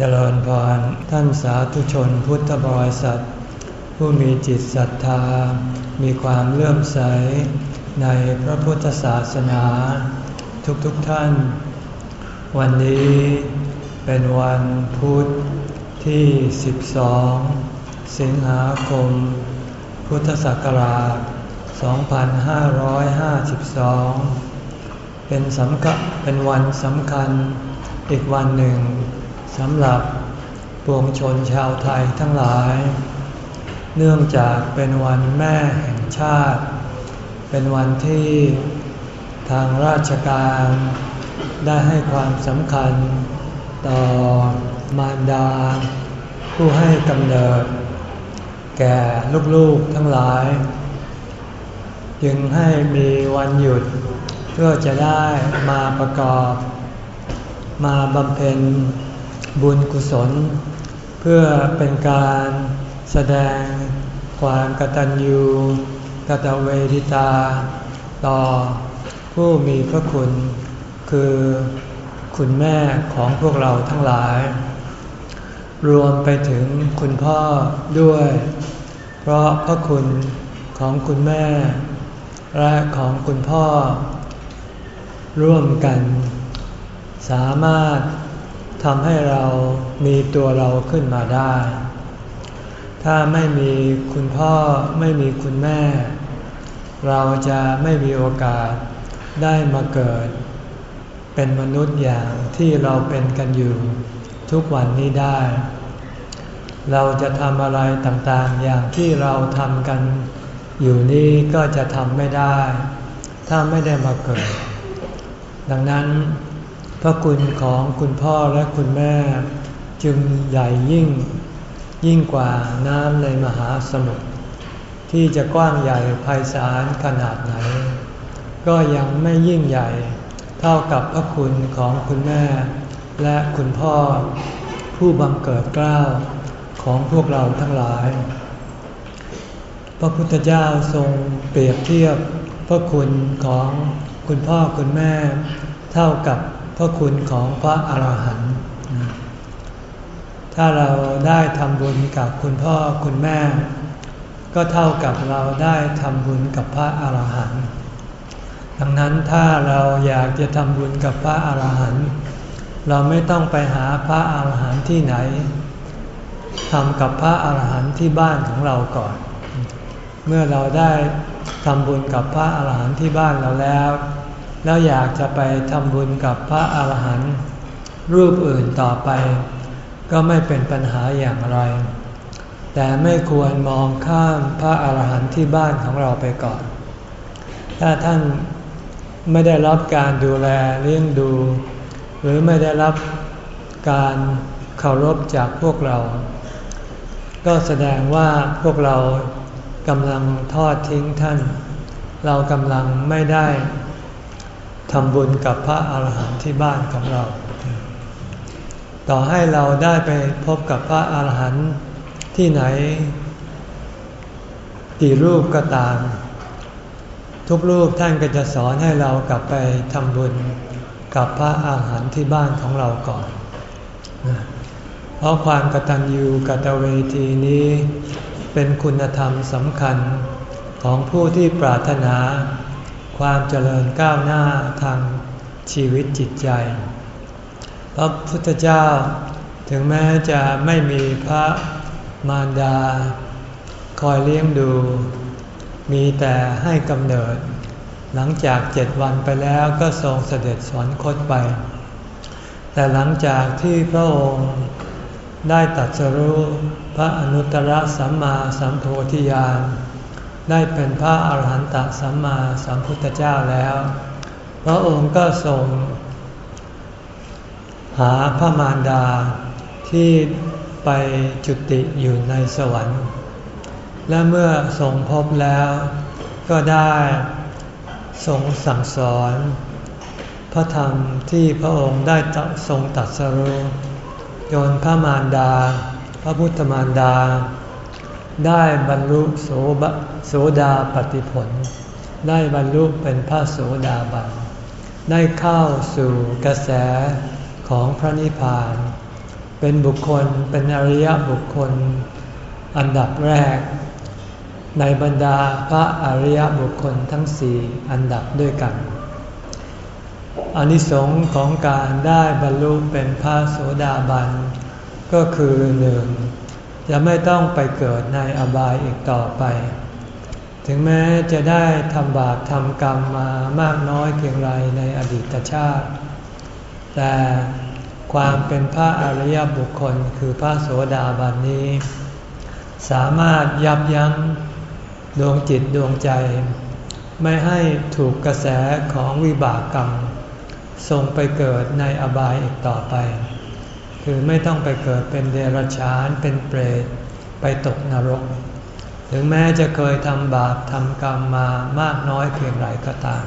เจริญพรท่านสาธุชนพุทธบริษัท ผู้มีจิตศรัทธา มีความเลื่อมใส ในพระพุทธศาสนา ทุกๆทท่าน วันนี้เป็นวันพุธที่ 12 สิงหาคม พุทธศักราช 2552 เป็นสำคัญเป็นวันสำคัญอีกวันหนึ่ง สำหรับปวงชนชาวไทยทั้งหลาย เนื่องจากเป็นวันแม่แห่งชาติ เป็นวันที่ทางราชการได้ให้ความสำคัญต่อมารดา ผู้ให้กำเนิด แก่ลูกๆทั้งหลาย จึงให้มีวันหยุดเพื่อจะได้มาประกอบ มาบำเพ็ญ บุญกุศล เพื่อเป็นการแสดงความกตัญญูกตเวทิตา ต่อผู้มีพระคุณ คือคุณแม่ของพวกเราทั้งหลาย รวมไปถึงคุณพ่อด้วย เพราะพระคุณของคุณแม่ และของคุณพ่อ ร่วมกัน สามารถ ทำให้เรามีตัวเราขึ้นมาได้ ถ้าไม่มีคุณพ่อไม่มีคุณแม่ เราจะไม่มีโอกาสได้มาเกิด เป็นมนุษย์อย่างที่เราเป็นกันอยู่ทุกวันนี้ได้ เราจะทำอะไรต่างๆ อย่างที่เราทำกันอยู่นี้ก็จะทำไม่ได้ ถ้าไม่ได้มาเกิด ดังนั้น พระคุณของคุณพ่อและคุณแม่ จึงใหญ่ยิ่ง ยิ่งกว่าน้ำในมหาสมุทรที่จะกว้างใหญ่ไพศาลขนาดไหน ก็ยังไม่ยิ่งใหญ่เท่ากับพระคุณของคุณแม่ และคุณพ่อ ผู้บังเกิดเกล้าของพวกเราทั้งหลาย พระพุทธเจ้าทรงเปรียบเทียบพระคุณของคุณพ่อคุณแม่ เท่ากับ พระคุณของพระอาหารหันต์ถ้าเราได้ทำบุญกับคุณพ่อคุณแม่ ก็เท่ากับเราได้ทำบุญกับพระอาหารหันต์ดังนั้นถ้าเราอยากจะทำบุญกับพระอาหารหันต์เราไม่ต้องไปหาพระอาหารหันต์ที่ไหนทำกับพระอาหารหันต์ที่บ้านของเราก่อน เมื่อเราได้ทำบุญกับพระอาหารหันต์ที่บ้านเราแล้ว แล้วอยากจะไปทำบุญกับพระอาหารหันต์รูปอื่นต่อไป ก็ไม่เป็นปัญหาอย่างไร แต่ไม่ควรมองข้ามพระอาหารหันต์ที่บ้านของเราไปก่อน ถ้าท่านไม่ได้รับการดูแลเลี้ยงดู หรือไม่ได้รับการเคารพจากพวกเรา ก็แสดงว่าพวกเรากำลังทอดทิ้งท่าน เรากำลังไม่ได้ ทำบุญกับพระอาหารหันต์ที่บ้านของเรา ต่อให้เราได้ไปพบกับพระอาหารหันต์ที่ไหน กี่รูปก็ตาม ทุกรูปท่านก็จะสอนให้เรากลับไปทำบุญกับพระอาหารหันต์ที่บ้านของเราก่อน เพราะความกตัญญูกตเวทีนี้เป็นคุณธรรมสำคัญของผู้ที่ปรารถนา ความเจริญก้าวหน้าทางชีวิตจิตใจพระพุทธเจ้าถึงแม้จะไม่มีพระมารดา คอยเลี้ยงดู มีแต่ให้กำเนิด หลังจากเจ็ดวันไปแล้วก็ทรงเสด็จสวรรคตไป แต่หลังจากที่พระองค์ได้ตัดสรู้พระอนุตตรสัมมาสัมโพธิญาณ ได้เป็นพระอาหารหันตสัมมาสัมพุทธเจ้าแล้ว พระองค์ก็ทรง หาพระมารดาที่ไปจุติอยู่ในสวรรค์ และเมื่อทรงพบแล้ว ก็ได้ทรงสั่งสอน พระธรรมที่พระองค์ได้ทรงตัดสรุจนพระมารดา พระพุทธมารดา ได้บรรลุโสบโสดาปฏิผล ได้บรรลุเป็นพระโสดาบัน ได้เข้าสู่กระแสของพระนิพพาน เป็นบุคคลเป็นอริยบุคคล อันดับแรก ในบรรดาพระอริยบุคคลทั้งสี่อันดับด้วยกันอานิสงส์ของการได้บรรลุเป็นพระโสดาบัน ก็คือหนึ่ง จะไม่ต้องไปเกิดในอบายอีกต่อไป ถึงแม้จะได้ทำบาปทำกรรมมามากน้อยเพียงไรในอดีตชาติ แต่ความเป็นพระอริยบุคคลคือพระโสดาบันนี้ สามารถยับยั้งดวงจิตดวงใจ ไม่ให้ถูกกระแสของวิบากกรรมส่งไปเกิดในอบายอีกต่อไป คือไม่ต้องไปเกิดเป็นเดรัจฉานเป็นเปรตไปตกนรก ถึงแม้จะเคยทำบาปทำกรรมมามากน้อยเพียงไรก็ตาม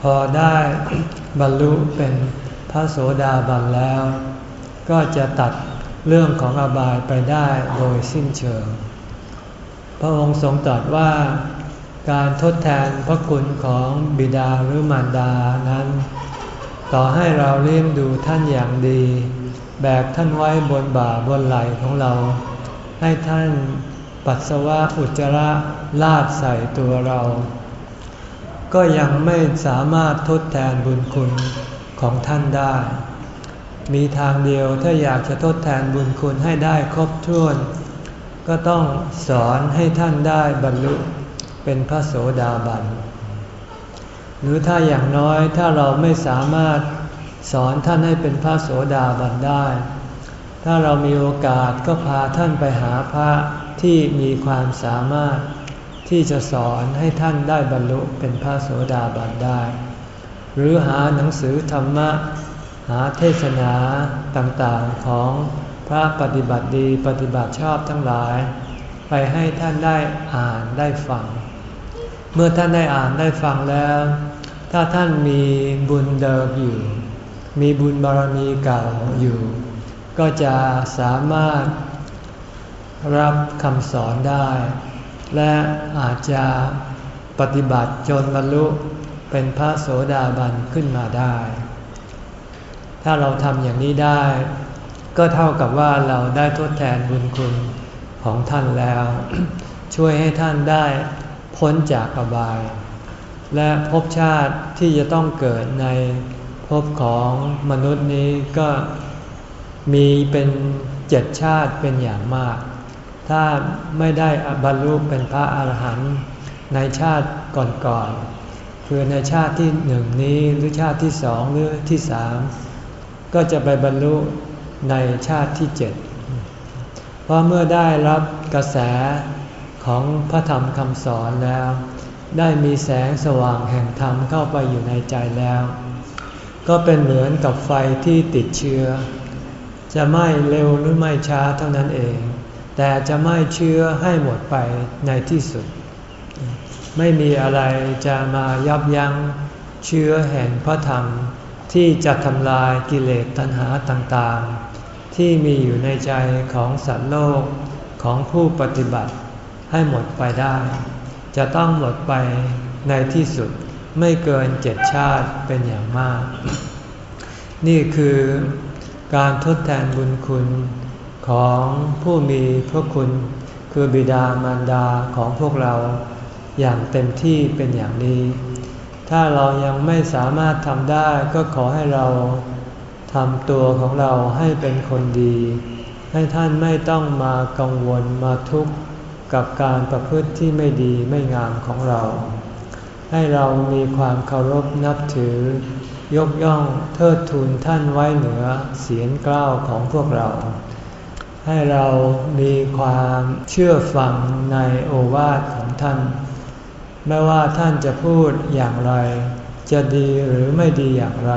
พอได้บรรลุเป็นพระโสดาบันแล้ว ก็จะตัดเรื่องของอบายไปได้โดยสิ้นเชิง พระองค์ทรงตรัสว่าการทดแทนพระคุณของบิดาหรือมารดานั้น ต่อให้เราเลี้ยงดูท่านอย่างดี แบกท่านไว้บนบ่าบนไหล่ของเรา ให้ท่านปัสสาวะอุจจาระลาดใส่ตัวเรา ก็ยังไม่สามารถทดแทนบุญคุณของท่านได้ มีทางเดียวถ้าอยากจะทดแทนบุญคุณให้ได้ครบถ้วน ก็ต้องสอนให้ท่านได้บรรลุเป็นพระโสดาบัน หรือถ้าอย่างน้อยถ้าเราไม่สามารถ สอนท่านให้เป็นพระโสดาบันได้ ถ้าเรามีโอกาสก็พาท่านไปหาพระที่มีความสามารถ ที่จะสอนให้ท่านได้บรรลุเป็นพระโสดาบันได้ หรือหาหนังสือธรรมะ หาเทศนาต่างๆของพระปฏิบัติดีปฏิบัติชอบทั้งหลาย ไปให้ท่านได้อ่านได้ฟัง เมื่อท่านได้อ่านได้ฟังแล้ว ถ้าท่านมีบุญเดิมอยู่ มีบุญบารมีเก่าอยู่ ก็จะสามารถรับคำสอนได้ และอาจจะปฏิบัติจนบรรลุเป็นพระโสดาบันขึ้นมาได้ ถ้าเราทำอย่างนี้ได้ ก็เท่ากับว่าเราได้ทดแทนบุญคุณของท่านแล้ว ช่วยให้ท่านได้พ้นจากอบาย และภพชาติที่จะต้องเกิดใน ภพของมนุษย์นี้ก็มีเป็นเจ็ดชาติเป็นอย่างมาก ถ้าไม่ได้บรรลุเป็นพระอาหารหันต์ในชาติก่อนๆคือในชาติที่หนึ่งนี้หรือชาติที่สองหรือที่สามก็จะไปบรรลุในชาติที่เจ็ดเพราะเมื่อได้รับกระแสของพระธรรมคำสอนแล้ว ได้มีแสงสว่างแห่งธรรมเข้าไปอยู่ในใจแล้ว ก็เป็นเหมือนกับไฟที่ติดเชื้อ จะไหม้เร็วหรือไม่ช้าเท่านั้นเอง แต่จะไหม้เชื้อให้หมดไปในที่สุด ไม่มีอะไรจะมายับยั้งเชื้อแห่งพระธรรมที่จะทำลายกิเลสตัณหาต่างๆ ที่มีอยู่ในใจของสัตว์โลกของผู้ปฏิบัติให้หมดไปได้ จะต้องหมดไปในที่สุด ไม่เกินเจ็ดชาติเป็นอย่างมาก นี่คือการทดแทนบุญคุณของผู้มีพระคุณ คือบิดามารดาของพวกเราอย่างเต็มที่เป็นอย่างนี้ ถ้าเรายังไม่สามารถทำได้ก็ขอให้เราทำตัวของเราให้เป็นคนดี ให้ท่านไม่ต้องมากังวลมาทุกข์กับการประพฤติที่ไม่ดีไม่งามของเรา ให้เรามีความเคารพนับถือ ยกย่องเทิดทูนท่านไว้เหนือเสียงกล้าวของพวกเรา ให้เรามีความเชื่อฟังในโอวาทของท่าน ไม่ว่าท่านจะพูดอย่างไร จะดีหรือไม่ดีอย่างไร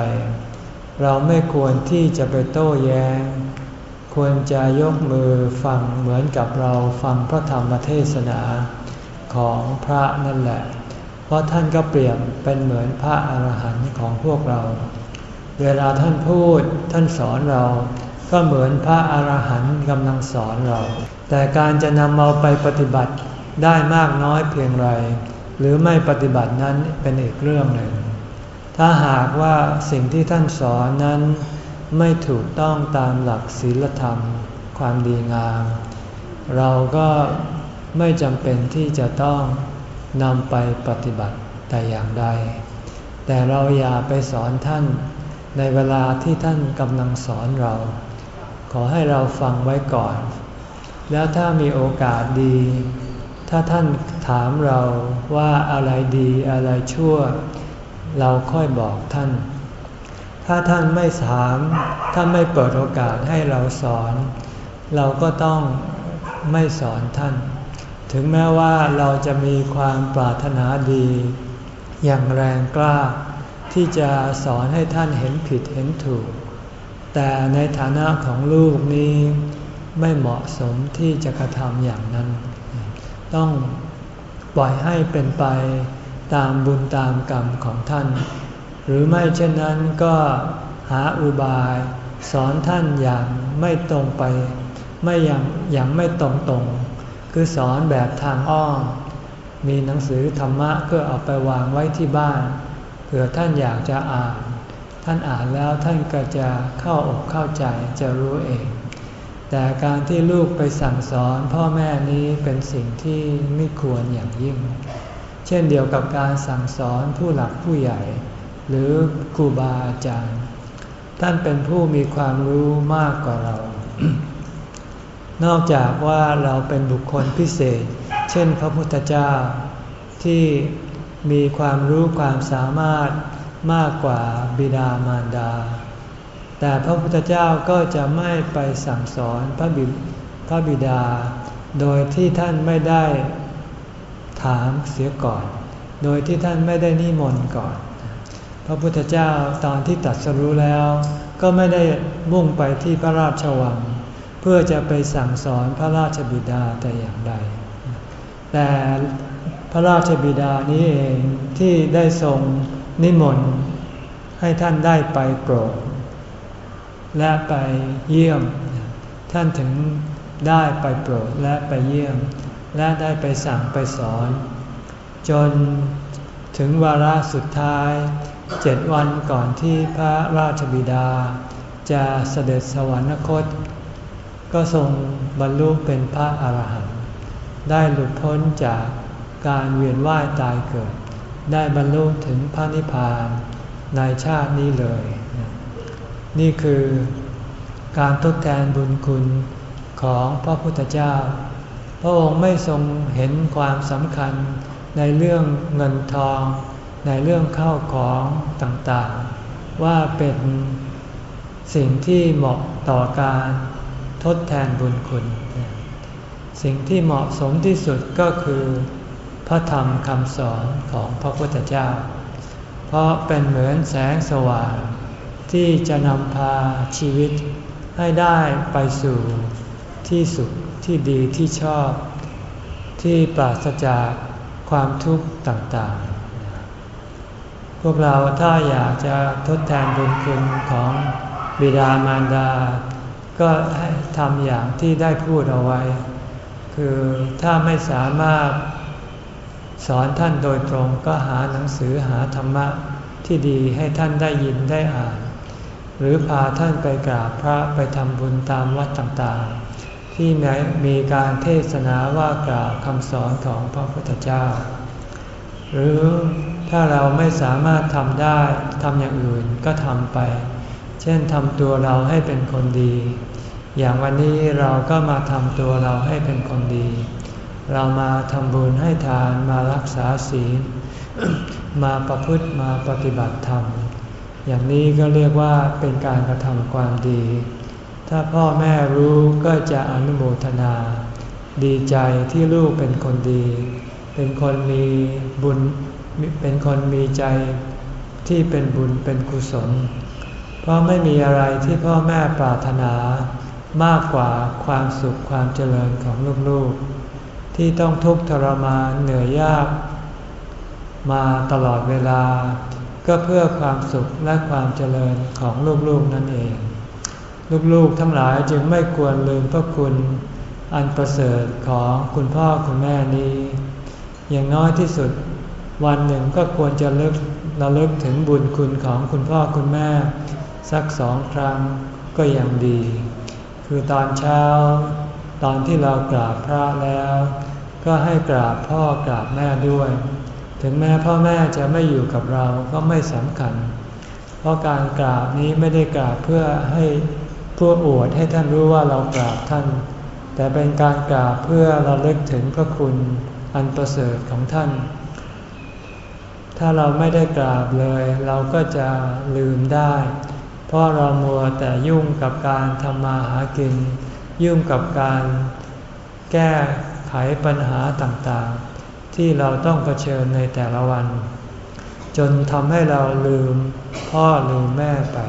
เราไม่ควรที่จะไปโต้แย้ง ควรจะยกมือฟังเหมือนกับเราฟังพระธรรมเทศนาของพระนั่นแหละ เพราะท่านก็เปรียบเป็นเหมือนพระอาหารหันต์ของพวกเรา เวลาท่านพูดท่านสอนเรา ก็เหมือนพระอาหารหันต์กำลังสอนเรา แต่การจะนำเอาไปปฏิบัติได้มากน้อยเพียงไร หรือไม่ปฏิบัตินั้นเป็นอีกเรื่องหนึ่ง ถ้าหากว่าสิ่งที่ท่านสอนนั้น ไม่ถูกต้องตามหลักศีลธรรม ความดีงาม เราก็ไม่จำเป็นที่จะต้อง นำไปปฏิบัติแต่อย่างใด แต่เราอย่าไปสอนท่านในเวลาที่ท่านกำลังสอนเรา ขอให้เราฟังไว้ก่อน แล้วถ้ามีโอกาสดี ถ้าท่านถามเราว่าอะไรดีอะไรชั่ว เราค่อยบอกท่าน ถ้าท่านไม่ถาม ท่านไม่เปิดโอกาสให้เราสอน เราก็ต้องไม่สอนท่าน ถึงแม้ว่าเราจะมีความปรารถนาดี อย่างแรงกล้า ที่จะสอนให้ท่านเห็นผิดเห็นถูก แต่ในฐานะของลูกนี้ไม่เหมาะสมที่จะกระทำอย่างนั้น ต้องปล่อยให้เป็นไปตามบุญตามกรรมของท่าน หรือไม่เช่นนั้นก็หาอุบาย สอนท่านอย่างไม่ตรงไป ไม่อย่างอย่างไม่ตรงตรง คือสอนแบบทางอ้อม มีหนังสือธรรมะก็เอาไปวางไว้ที่บ้านเผื่อท่านอยากจะอ่าน ท่านอ่านแล้วท่านก็จะเข้าอกเข้าใจจะรู้เอง แต่การที่ลูกไปสั่งสอนพ่อแม่นี้เป็นสิ่งที่ไม่ควรอย่างยิ่ง เช่นเดียวกับการสั่งสอนผู้หลักผู้ใหญ่ หรือครูบาอาจารย์ ท่านเป็นผู้มีความรู้มากกว่าเรา นอกจากว่าเราเป็นบุคคลพิเศษ เช่นพระพุทธเจ้า ที่มีความรู้ความสามารถมากกว่าบิดามารดา แต่พระพุทธเจ้าก็จะไม่ไปสั่งสอนพระบิพระบิดา โดยที่ท่านไม่ได้ถามเสียก่อน โดยที่ท่านไม่ได้นิมนต์ก่อน พระพุทธเจ้าตอนที่ตัดสรู้แล้ว ก็ไม่ได้มุ่งไปที่พระราชวัง เพื่อจะไปสั่งสอนพระราชบิดาแต่อย่างใด แต่พระราชบิดานี้เองที่ได้ทรงนิมนต์ให้ท่านได้ไปโปรด และไปเยี่ยม ท่านถึงได้ไปโปรดและไปเยี่ยม และได้ไปสั่งไปสอน จนถึงวาระสุดท้ายเจ็ดวันก่อนที่พระราชบิดา จะเสด็จสวรรคต ก็ทรงบรรลุเป็นพระอาหารหันต์ได้หลุดพ้นจากการเวียนว่ายตายเกิด ได้บรรลุถึงพระนิพพานในชาตินี้เลย นี่คือการทดแทนบุญคุณของพระพุทธเจ้า พระองค์ไม่ทรงเห็นความสำคัญในเรื่องเงินทอง ในเรื่องข้าวของต่างๆ ว่าเป็นสิ่งที่เหมาะต่อการ ทดแทนบุญคุณ สิ่งที่เหมาะสมที่สุดก็คือพระธรรมคำสอนของพระพุทธเจ้า เพราะเป็นเหมือนแสงสว่าง ที่จะนำพาชีวิตให้ได้ไปสู่ที่สุขที่ดีที่ชอบ ที่ปราศจากความทุกข์ต่างๆ พวกเราถ้าอยากจะทดแทนบุญคุณของบิดามารดา ก็ให้ทำอย่างที่ได้พูดเอาไว้ คือถ้าไม่สามารถสอนท่านโดยตรงก็หาหนังสือหาธรรมะที่ดีให้ท่านได้ยินได้อ่าน หรือพาท่านไปกราบพระไปทำบุญตามวัดต่างๆ ที่มีการเทศนาว่ากล่าวคำสอนของพระพุทธเจ้า หรือถ้าเราไม่สามารถทำได้ทำอย่างอื่นก็ทำไป เช่นทำตัวเราให้เป็นคนดี อย่างวันนี้เราก็มาทำตัวเราให้เป็นคนดี เรามาทำบุญให้ทานมารักษาศีล มาประพฤติมาปฏิบัติธรรม อย่างนี้ก็เรียกว่าเป็นการกระทำความดี ถ้าพ่อแม่รู้ก็จะอนุโมทนา ดีใจที่ลูกเป็นคนดี เป็นคนมีบุญ เป็นคนมีใจที่เป็นบุญเป็นกุศล เพราะไม่มีอะไรที่พ่อแม่ปรารถนามากกว่าความสุขความเจริญของลูกๆ ที่ต้องทุกข์ทรมานเหนื่อยยาก มาตลอดเวลา ก็เพื่อความสุขและความเจริญของลูกๆนั่นเอง ลูกๆทั้งหลายจึงไม่ควรลืมพระคุณอันประเสริฐของคุณพ่อคุณแม่นี้ อย่างน้อยที่สุดวันหนึ่งก็ควรจะเลิกระลึกถึงบุญคุณของคุณพ่อคุณแม่ สักสองครั้งก็ยังดี คือตอนเช้า ตอนที่เรากราบพระแล้ว ก็ให้กราบพ่อกราบแม่ด้วย ถึงแม้พ่อแม่จะไม่อยู่กับเราก็ไม่สำคัญ เพราะการกราบนี้ไม่ได้กราบเพื่อให้เพื่ออวดให้ท่านรู้ว่าเรากราบท่าน แต่เป็นการกราบเพื่อเราเลิกถึงพระคุณอันประเสริฐของท่าน ถ้าเราไม่ได้กราบเลย เราก็จะลืมได้ ราะเรามัวแต่ยุ่งกับการทำมาหากิน ยุ่งกับการแก้ไขปัญหาต่างๆ ที่เราต้องเผชิญในแต่ละวัน จนทำให้เราลืมพ่อลืมแม่ไป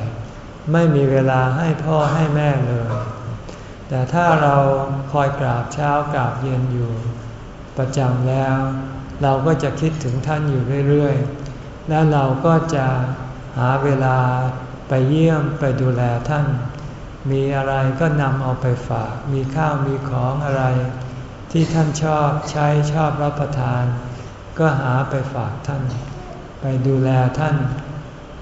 ไม่มีเวลาให้พ่อให้แม่เลย แต่ถ้าเราคอยกราบเช้ากราบเย็นอยู่ ประจำแล้ว เราก็จะคิดถึงท่านอยู่เรื่อยๆ แล้วเราก็จะหาเวลา เยี่ยมไปดูแลท่าน มีอะไรก็นำเอาไปฝาก มีข้าวมีของอะไร ที่ท่านชอบใช้ชอบรับประทาน ก็หาไปฝากท่าน ไปดูแลท่าน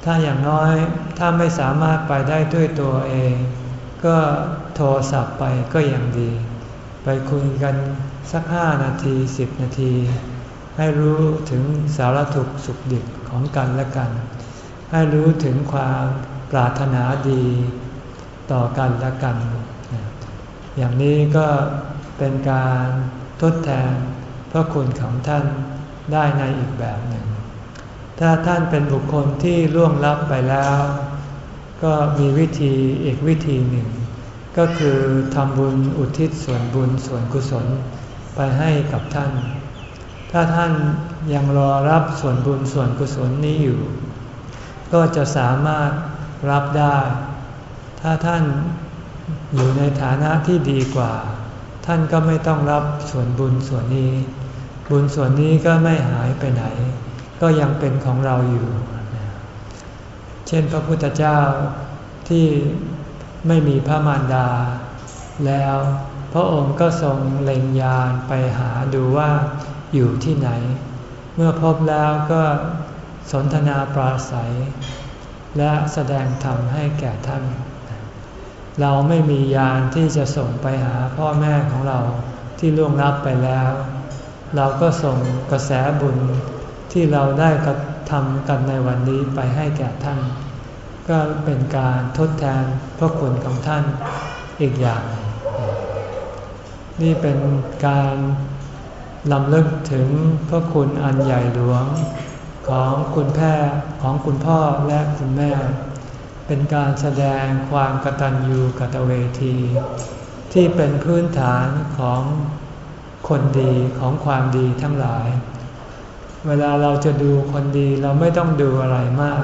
ถ้าอย่างน้อยถ้าไม่สามารถไปได้ด้วยตัวเอง ก็โทรศัพท์ไปก็ยังดี ไปคุยกันสักห้านาทีสิบนาที ให้รู้ถึงสารถุกสุขดิบของกันและกัน ให้รู้ถึงความ ปรารถนาดีต่อกันและกัน อย่างนี้ก็เป็นการทดแทนพระคุณของท่านได้ในอีกแบบหนึ่ง ถ้าท่านเป็นบุคคลที่ล่วงลับไปแล้ว ก็มีวิธีอีกวิธีหนึ่ง ก็คือทำบุญอุทิศส่วนบุญส่วนกุศลไปให้กับท่าน ถ้าท่านยังรอรับส่วนบุญส่วนกุศลนี้อยู่ ก็จะสามารถ รับได้ ถ้าท่านอยู่ในฐานะที่ดีกว่า ท่านก็ไม่ต้องรับส่วนบุญส่วนนี้ บุญส่วนนี้ก็ไม่หายไปไหน ก็ยังเป็นของเราอยู่ เช่นพระพุทธเจ้าที่ไม่มีพระมารดา แล้วพระองค์ก็ทรงเล็งยานไปหาดูว่าอยู่ที่ไหน เมื่อพบแล้วก็สนทนาปราศัย และแสดงธรรมให้แก่ท่าน เราไม่มียานที่จะส่งไปหาพ่อแม่ของเราที่ล่วงลับไปแล้ว เราก็ส่งกระแสบุญที่เราได้กระทำกันในวันนี้ไปให้แก่ท่าน ก็เป็นการทดแทนพระคุณของท่านอีกอย่าง นี่เป็นการลำลึกถึงพระคุณอันใหญ่หลวง ของคุณแพ่ของคุณพ่อและคุณแม่ เป็นการแสดงความกตัญญูกตเวที ที่เป็นพื้นฐานของคนดีของความดีทั้งหลาย เวลาเราจะดูคนดีเราไม่ต้องดูอะไรมาก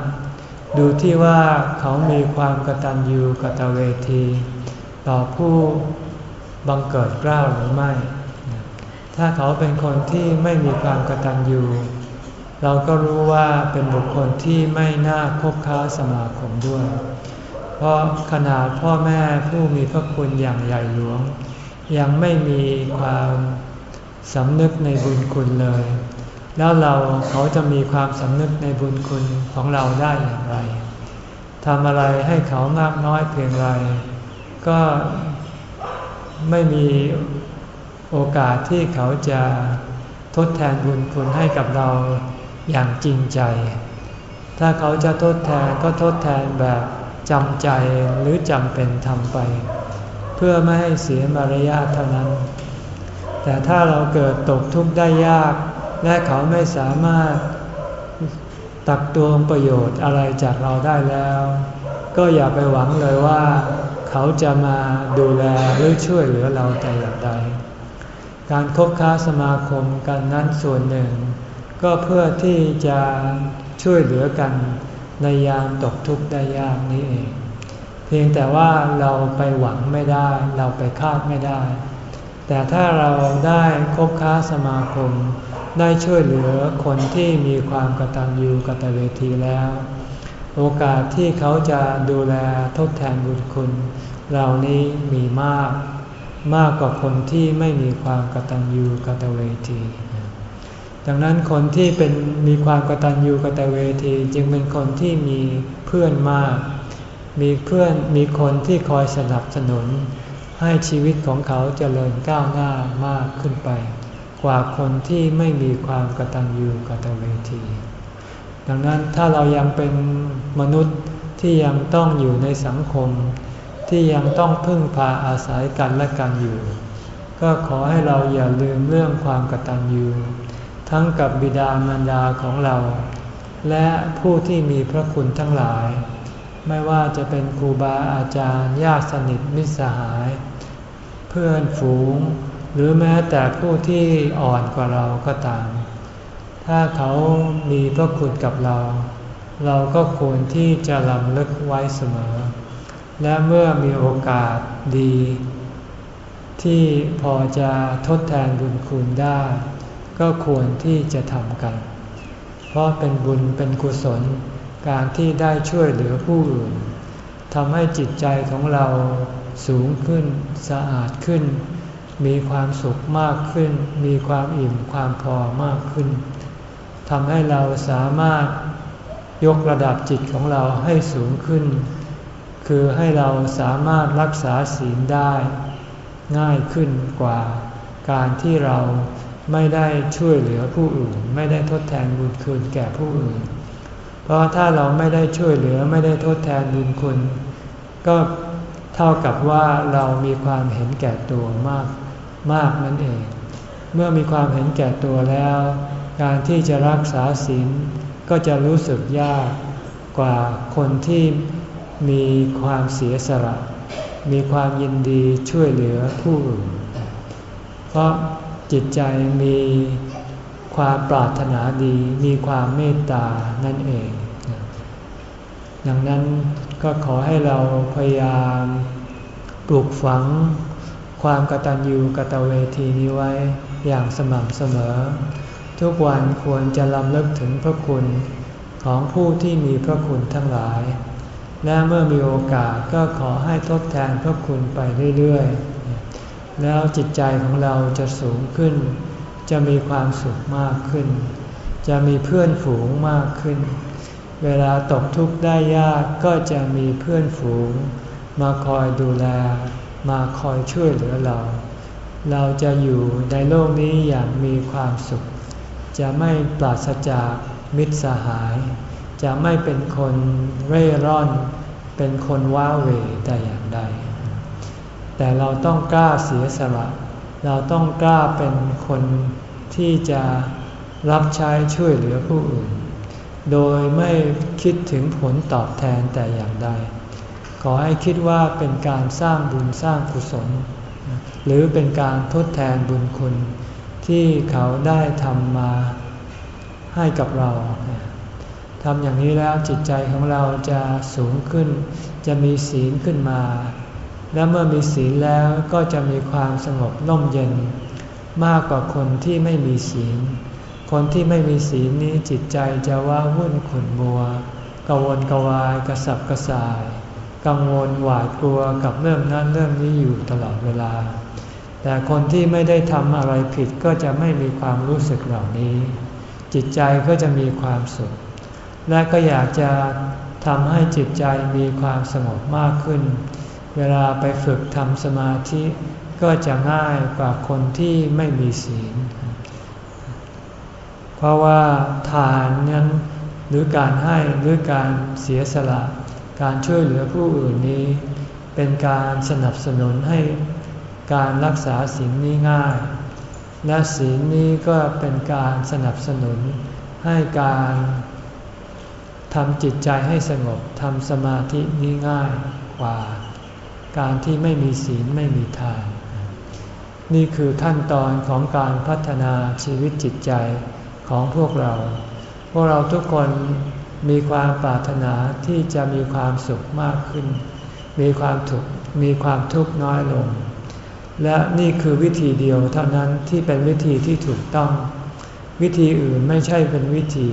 ดูที่ว่าเขามีความกตัญญูกตเวที ต่อผู้บังเกิดกล้าวหรือไม่ ถ้าเขาเป็นคนที่ไม่มีความกตัญญู เราก็รู้ว่าเป็นบุคคลที่ไม่น่าคบค้าสมาคมด้วย เพราะขนาดพ่อแม่ผู้มีพระคุณอย่างใหญ่หลวง ยังไม่มีความสำนึกในบุญคุณเลย แล้วเราเขาจะมีความสำนึกในบุญคุณของเราได้อย่างไรทำอะไรให้เขามากน้อยเพียงไร ก็ไม่มีโอกาสที่เขาจะทดแทนบุญคุณให้กับเรา อย่างจริงใจ ถ้าเขาจะทดแทนก็ทดแทนแบบจำใจหรือจำเป็นทำไป เพื่อไม่ให้เสียมารยาทเท่านั้น แต่ถ้าเราเกิดตกทุกข์ได้ยาก และเขาไม่สามารถตักตวงประโยชน์อะไรจากเราได้แล้ว ก็อย่าไปหวังเลยว่า เขาจะมาดูแลหรือช่วยเหลือเราแต่อย่างใดการคบค้าสมาคมกันนั้นส่วนหนึ่ง ก็เพื่อที่จะช่วยเหลือกันในยามตกทุกข์ได้ยากนี้เอง เพียงแต่ว่าเราไปหวังไม่ได้ เราไปคาดไม่ได้ แต่ถ้าเราได้คบค้าสมาคม ได้ช่วยเหลือคนที่มีความกตัญญูกตเวทีแล้ว โอกาสที่เขาจะดูแลทดแทนบุญคุณเหล่านี้มีมาก มากกว่าคนที่ไม่มีความกตัญญูกตเวที ดังนั้นคนที่เป็นมีความกตัญญูกตเวทีจึงเป็นคนที่มีเพื่อนมาก มีเพื่อนมีคนที่คอยสนับสนุน ให้ชีวิตของเขาเจริญก้าวหน้ามากขึ้นไป กว่าคนที่ไม่มีความกตัญญูกตเวที ดังนั้นถ้าเรายังเป็นมนุษย์ที่ยังต้องอยู่ในสังคม ที่ยังต้องพึ่งพาอาศัยกันและกันอยู่ ก็ขอให้เราอย่าลืมเรื่องความกตัญญู ทั้งกับบิดามารดาของเรา และผู้ที่มีพระคุณทั้งหลาย ไม่ว่าจะเป็นครูบาอาจารย์ญาติสนิทมิตรสหาย เพื่อนฝูง หรือแม้แต่ผู้ที่อ่อนกว่าเราก็ตาม ถ้าเขามีพระคุณกับเรา เราก็ควรที่จะลำลึกไว้เสมอ และเมื่อมีโอกาสดี ที่พอจะทดแทนบุญคุณได้ ก็ควรที่จะทำกัน เพราะเป็นบุญเป็นกุศลการที่ได้ช่วยเหลือผู้อื่นทำให้จิตใจของเราสูงขึ้นสะอาดขึ้น มีความสุขมากขึ้น มีความอิ่มความพอมากขึ้นทำให้เราสามารถยกระดับจิตของเราให้สูงขึ้น คือให้เราสามารถรักษาศีลได้ ง่ายขึ้นกว่าการที่เรา ไม่ได้ช่วยเหลือผู้อื่น ไม่ได้ทดแทนบุญคุณแก่ผู้อื่น เพราะถ้าเราไม่ได้ช่วยเหลือไม่ได้ทดแทนบุญคุณ ก็เท่ากับว่าเรามีความเห็นแก่ตัวมากมากนั่นเอง เมื่อมีความเห็นแก่ตัวแล้ว การที่จะรักษาศีลก็จะรู้สึกยากกว่าคนที่มีความเสียสละ มีความยินดีช่วยเหลือผู้อื่น เพราะ จิตใจมีความปรารถนาดีมีความเมตตานั่นเอง ดังนั้นก็ขอให้เราพยายามปลูกฝังความกตัญญูกตเวทีนี้ไว้อย่างสม่ำเสมอ ทุกวันควรจะลำลึกถึงพระคุณของผู้ที่มีพระคุณทั้งหลาย และเมื่อมีโอกาสก็ขอให้ทดแทนพระคุณไปเรื่อยๆ แล้วจิตใจของเราจะสูงขึ้น จะมีความสุขมากขึ้น จะมีเพื่อนฝูงมากขึ้น เวลาตกทุกข์ได้ยากก็จะมีเพื่อนฝูง มาคอยดูแล มาคอยช่วยเหลือเรา เราจะอยู่ในโลกนี้อย่างมีความสุข จะไม่ปราศจากมิตรสหาย จะไม่เป็นคนเร่ร่อน เป็นคนว้าเหวแต่อย่างใด แต่เราต้องกล้าเสียสละ เราต้องกล้าเป็นคนที่จะรับใช้ช่วยเหลือผู้อื่น โดยไม่คิดถึงผลตอบแทนแต่อย่างใด ขอให้คิดว่าเป็นการสร้างบุญสร้างกุศล หรือเป็นการทดแทนบุญคุณ ที่เขาได้ทำมาให้กับเราทำอย่างนี้แล้วจิตใจของเราจะสูงขึ้น จะมีศีลขึ้นมา และเมื่อมีศีลแล้วก็จะมีความสงบน่มเย็น มากกว่าคนที่ไม่มีศีล คนที่ไม่มีศีลนี้จิตใจจะว่าวุ่นขุ่นมัวกวนกวายกระสับกระส่าย กังวลหวาดกลัวกับเรื่องนั้นเรื่องนี้อยู่ตลอดเวลา แต่คนที่ไม่ได้ทำอะไรผิดก็จะไม่มีความรู้สึกเหล่านี้ จิตใจก็จะมีความสุข และก็อยากจะทำให้จิตใจมีความสงบมากขึ้น เวลาไปฝึกทำสมาธิก็จะง่ายกว่าคนที่ไม่มีศีล เพราะว่าทานนั้นหรือการให้หรือการเสียสละ การช่วยเหลือผู้อื่นนี้ เป็นการสนับสนุนให้การรักษาศีลนี้ง่าย และศีลนี้ก็เป็นการสนับสนุนให้การทำจิตใจให้สงบทำสมาธินี้ง่ายกว่า การที่ไม่มีศีลไม่มีทาน นี่คือขั้นตอนของการพัฒนาชีวิตจิตใจของพวกเรา พวกเราทุกคนมีความปรารถนาที่จะมีความสุขมากขึ้น มีความถูกมีความทุกข์น้อยลง และนี่คือวิธีเดียวเท่านั้นที่เป็นวิธีที่ถูกต้อง วิธีอื่นไม่ใช่เป็นวิธี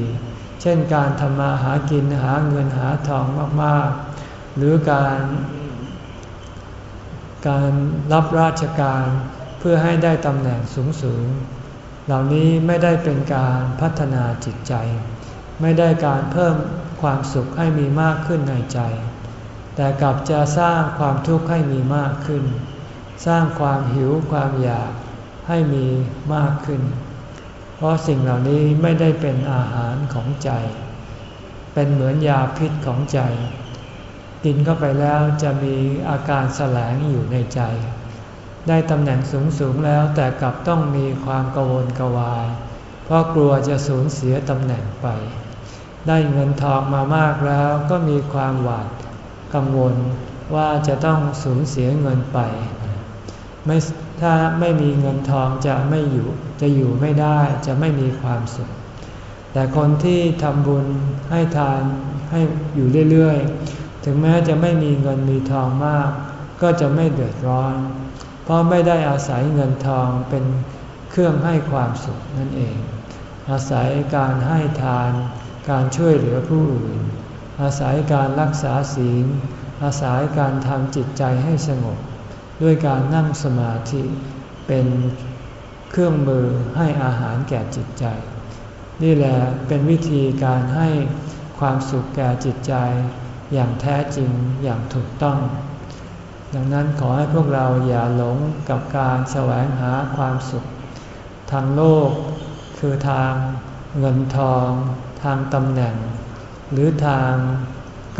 เช่นการทำมาหากินหาเงินหาทองมากๆ หรือการ การรับราชการเพื่อให้ได้ตำแหน่งสูงสูงเหล่านี้ไม่ได้เป็นการพัฒนาจิตใจ ไม่ได้การเพิ่มความสุขให้มีมากขึ้นในใจ แต่กลับจะสร้างความทุกข์ให้มีมากขึ้น สร้างความหิวความอยากให้มีมากขึ้น เพราะสิ่งเหล่านี้ไม่ได้เป็นอาหารของใจ เป็นเหมือนยาพิษของใจ กินเข้าไปแล้วจะมีอาการแสลงอยู่ในใจ ได้ตำแหน่งสูงสูงแล้วแต่กลับต้องมีความกังวลกวาย เพราะกลัวจะสูญเสียตำแหน่งไป ได้เงินทองมามากแล้วก็มีความหวาดกังวลว่าจะต้องสูญเสียเงินไปไม่ถ้าไม่มีเงินทองจะไม่อยู่จะอยู่ไม่ได้จะไม่มีความสุข แต่คนที่ทำบุญให้ทานให้อยู่เรื่อยๆ ถึงแม้จะไม่มีเงินมีทองมาก ก็จะไม่เดือดร้อน เพราะไม่ได้อาศัยเงินทองเป็นเครื่องให้ความสุขนั่นเอง อาศัยการให้ทาน การช่วยเหลือผู้อื่น อาศัยการรักษาศีล อาศัยการทำจิตใจให้สงบ ด้วยการนั่งสมาธิเป็นเครื่องมือให้อาหารแก่จิตใจ นี่แหละเป็นวิธีการให้ความสุขแก่จิตใจ อย่างแท้จริงอย่างถูกต้อง ดังนั้นขอให้พวกเราอย่าหลงกับการแสวงหาความสุข ทางโลกคือทางเงินทอง ทางตำแหน่ง หรือทาง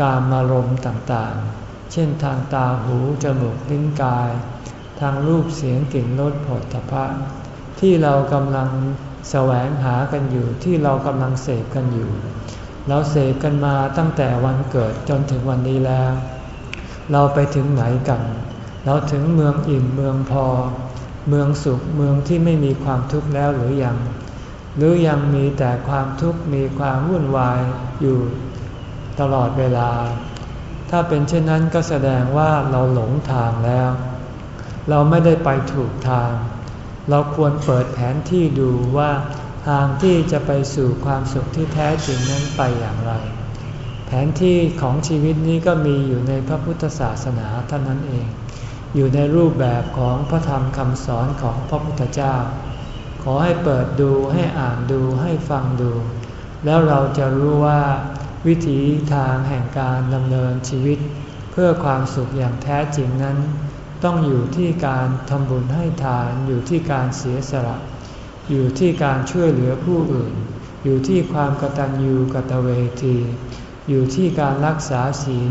การมารมต่างๆ เช่นทางตาหูจมูกลิ้นกาย ทางรูปเสียงกลิ่นรสผลตภะที่เรากำลังแสวงหากันอยู่ที่เรากำลังเสพกันอยู่ เราเสพกันมาตั้งแต่วันเกิดจนถึงวันนี้แล้ว เราไปถึงไหนกัน เราถึงเมืองอิ่มเมืองพอ เมืองสุขเมืองที่ไม่มีความทุกข์แล้วหรือยัง หรือยังมีแต่ความทุกข์มีความวุ่นวายอยู่ตลอดเวลา ถ้าเป็นเช่นนั้นก็แสดงว่าเราหลงทางแล้ว เราไม่ได้ไปถูกทาง เราควรเปิดแผนที่ดูว่า ทางที่จะไปสู่ความสุขที่แท้จริงนั้นไปอย่างไร แผนที่ของชีวิตนี้ก็มีอยู่ในพระพุทธศาสนาเท่านั้นเอง อยู่ในรูปแบบของพระธรรมคำสอนของพระพุทธเจ้า ขอให้เปิดดูให้อ่านดูให้ฟังดู แล้วเราจะรู้ว่า วิถีทางแห่งการดำเนินชีวิต เพื่อความสุขอย่างแท้จริงนั้น ต้องอยู่ที่การทำบุญให้ทานอยู่ที่การเสียสละ อยู่ที่การช่วยเหลือผู้อื่น อยู่ที่ความกตัญญูกตเวที อยู่ที่การรักษาศีล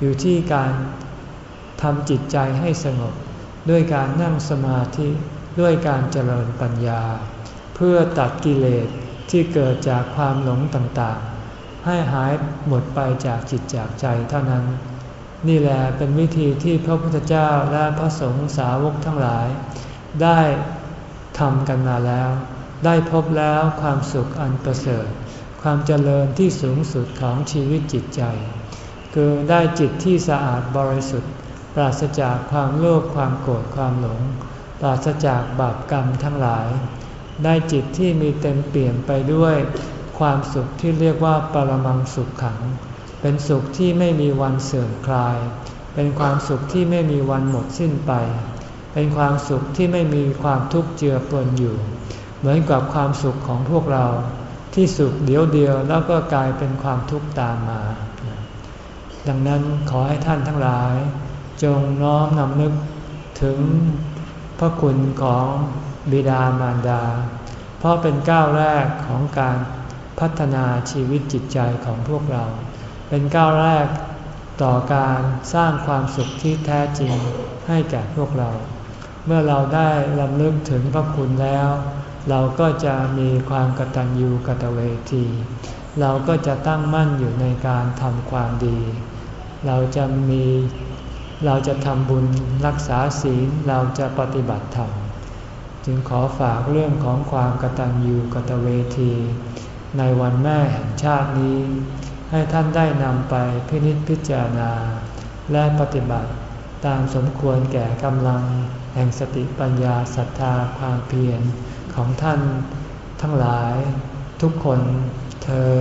อยู่ที่การทำจิตใจให้สงบ ด้วยการนั่งสมาธิด้วยการเจริญปัญญา เพื่อตัดกิเลสที่เกิดจากความหลงต่างๆ ให้หายหมดไปจากจิตจากใจเท่านั้น นี่แหละเป็นวิธีที่พระพุทธเจ้าและพระสงฆ์สาวกทั้งหลาย ได้ ทำกันมาแล้ว ได้พบแล้วความสุขอันประเสริฐ ความเจริญที่สูงสุดของชีวิตจิตใจ คือได้จิตที่สะอาดบริสุทธิ์ ปราศจากความโลภความโกรธความหลง ปราศจากบาปกรรมทั้งหลาย ได้จิตที่มีเต็มเปลี่ยนไปด้วยความสุขที่เรียกว่าปรมังสุขขัง เป็นสุขที่ไม่มีวันเสื่อมคลาย เป็นความสุขที่ไม่มีวันหมดสิ้นไป เป็นความสุขที่ไม่มีความทุกข์เจือปนอยู่ เหมือนกับความสุขของพวกเรา ที่สุขเดียวเดียวแล้วก็กลายเป็นความทุกข์ตามมา ดังนั้นขอให้ท่านทั้งหลาย จงน้อมนำนึกถึงพระคุณของบิดามารดา เพราะเป็นก้าวแรกของการพัฒนาชีวิตจิตใจของพวกเรา เป็นก้าวแรกต่อการสร้างความสุขที่แท้จริงให้แก่พวกเรา เมื่อเราได้ลำลึกถึงพระคุณแล้ว เราก็จะมีความกตัญญูกตเวที เราก็จะตั้งมั่นอยู่ในการทำความดี เราจะมีเราจะทำบุญรักษาศีลเราจะปฏิบัติธรรมจึงขอฝากเรื่องของความกตัญญูกตเวที ในวันแม่แห่งชาตินี้ ให้ท่านได้นำไปพินิจพิจารณา และปฏิบัติ ตามสมควรแก่กำลัง แห่งสติปัญญาศรัทธาความเพียรของท่านทั้งหลายทุกคนเธอ